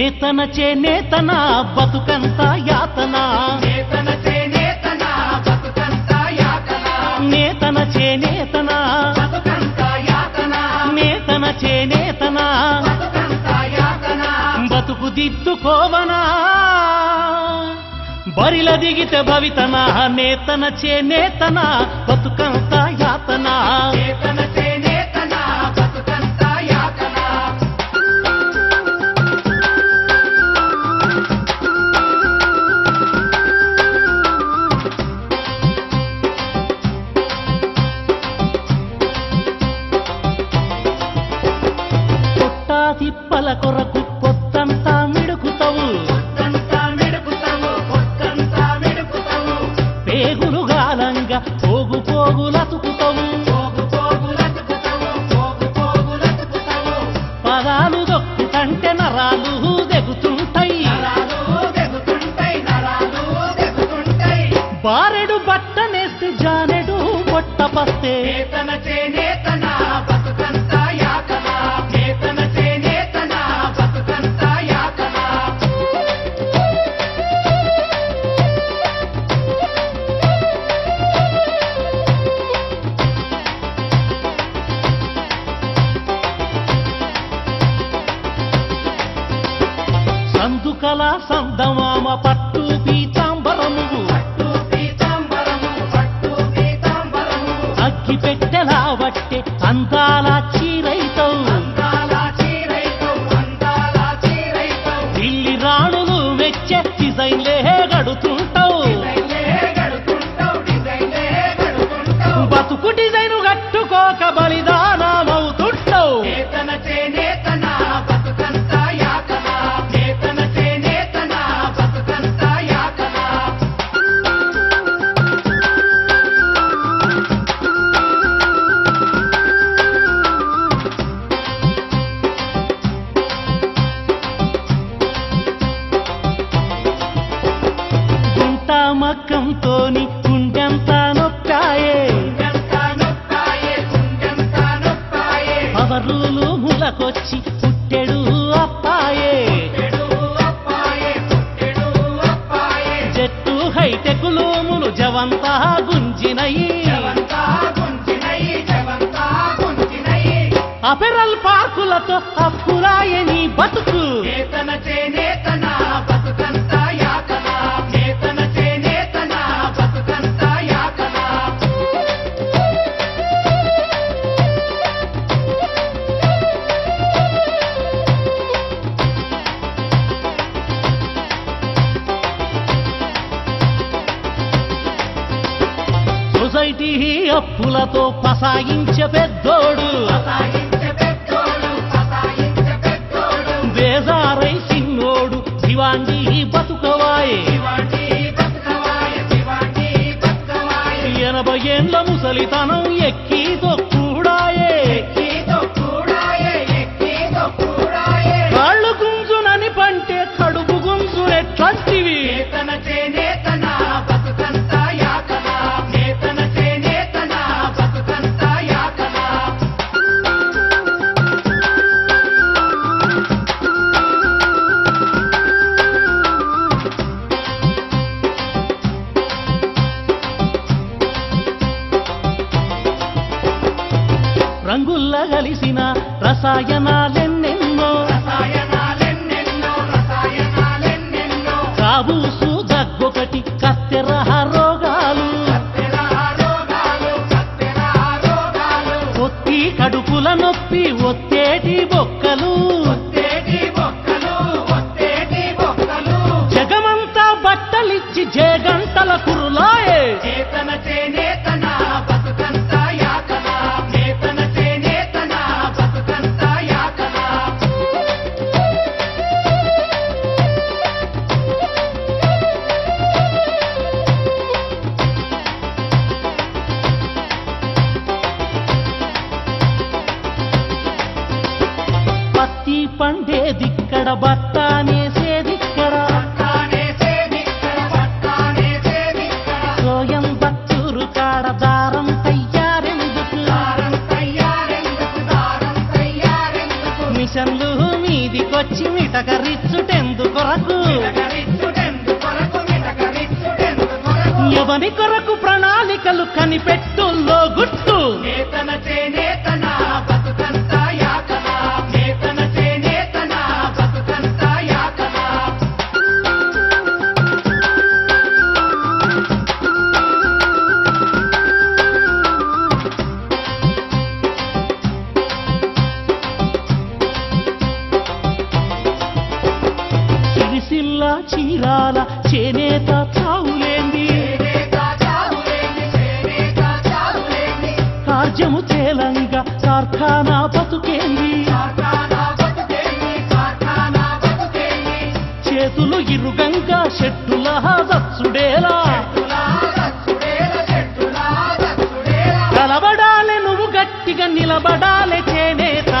నేతన చే నేతన బతుకంత యాతన? చేనేతన బతుకంత యాతన? నేతన చే నేతన? బతుకంత యాతన? నేతన చే నేతన? బతుకంత యాతన? బతుకు దిద్దుకోవనా? బరిల దిగితే భవితన? నేతన చే నేతన? బతుకంత యాతన? నేతన తిప్పల కొరకు పొత్తంతా మిడుకుతావు పేగులు గాలంగా పోగు పోగులతుకుతావు పోగు పోగులతుకుతావు పోగు పోగులతుకుతావు పదాలు దొక్కుతంటే నరాలు దెగుతుంటాయి. బారెడు బట్టనేస్తే జానెడు పొట్ట పస్తే. నేతన చేనేతన సందుకల సందమామ పట్టు పీతాంబరము అగ్గి పెట్టెలా అందాల మనిషి పుట్టెడు అప్పాయే. జట్టు హైటెకులోములు జవంతా గుంజినయి జవంతా గుంజినయి. అపెరల్ పార్కులతో అప్పురాయని బతుకు. చేతన చేనేతన సొసైటీ అప్పులతో పసాయించే పెద్దోడు బేజారై బతుకవాయ. శివాజీ బతుకవాయ ఎనభై ఏండ్ల ముసలితనం రంగుల్ల కలిసిన రసాయనాలెన్నెన్నో. కాబూసు దగ్గొకటి కత్తెర రోగాలు. ఒత్తి కడుపుల నొప్పి ఒత్తేటి బొక్కలు. పండేదిక్కడ సేదిక్కడ. సోయం బచ్చూరు కాడ దారం తయ్యారెందుకు? మిషన్లు మీది వచ్చి మిటకరిచ్చుటెందు కొరకు మిటకరిచ్చుటెందు కొరకు. ప్రణాళికలు కనిపెట్టుల్లో చీరాల చేనేత చావులేంది. కార్యము తేలంగా కార్ఖానా బతుకేంది. చేతులు ఇరుగంగా షెట్టుల దచ్చుడేలా చెట్టులా కలబడాలె నువ్వు గట్టిగా నిలబడాలె చేనేత.